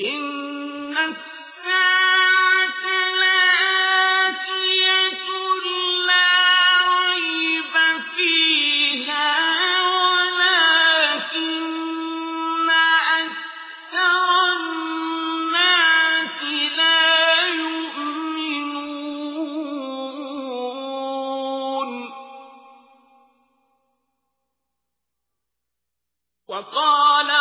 إن الساعة لآتية لا ريب فيها ولكن أكثر الناس لا يؤمنون. وقال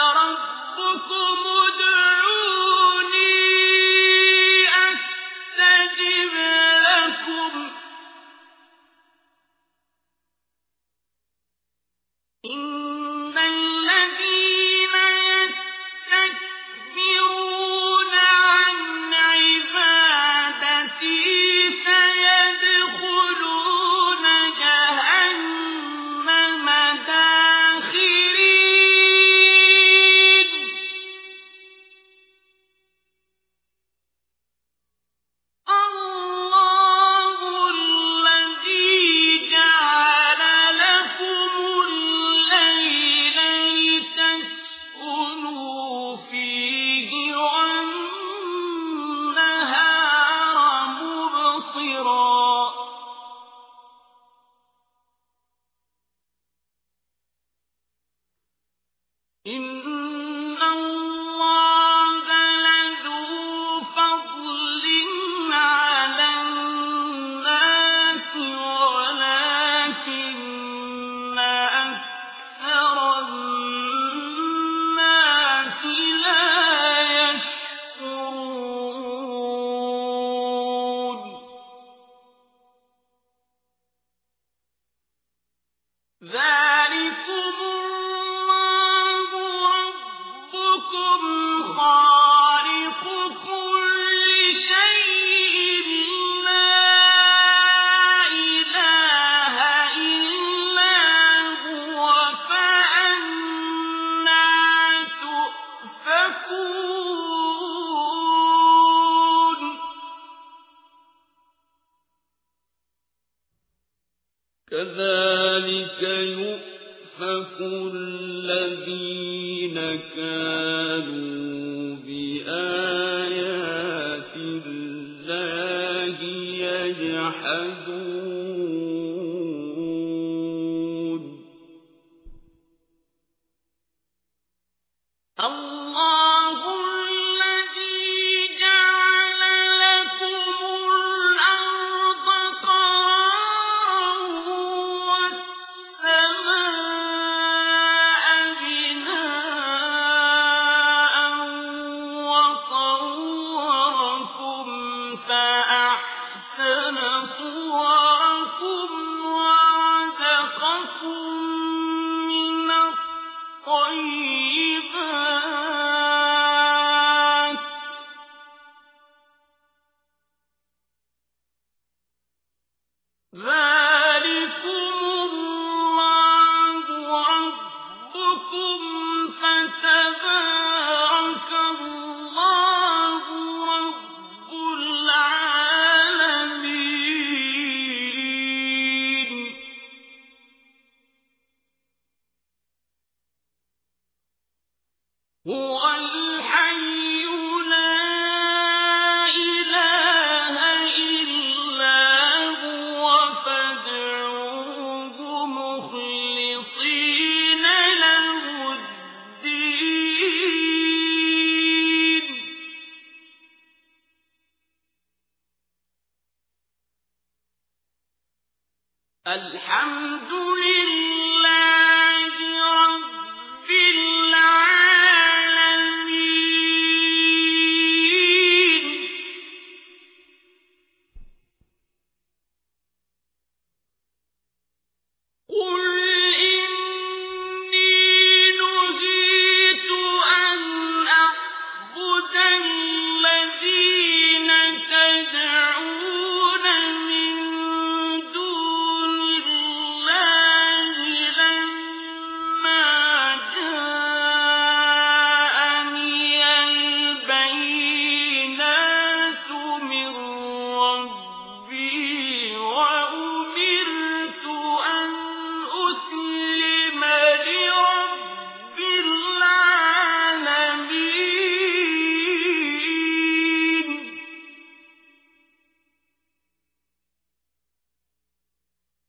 إن إن كذلك يؤفك الذين كانوا بآيات الله يجحدون. الْعَظِيمِ هو الحي لا إله إلا هو فادعوه مخلصين له الدين. الحمد لله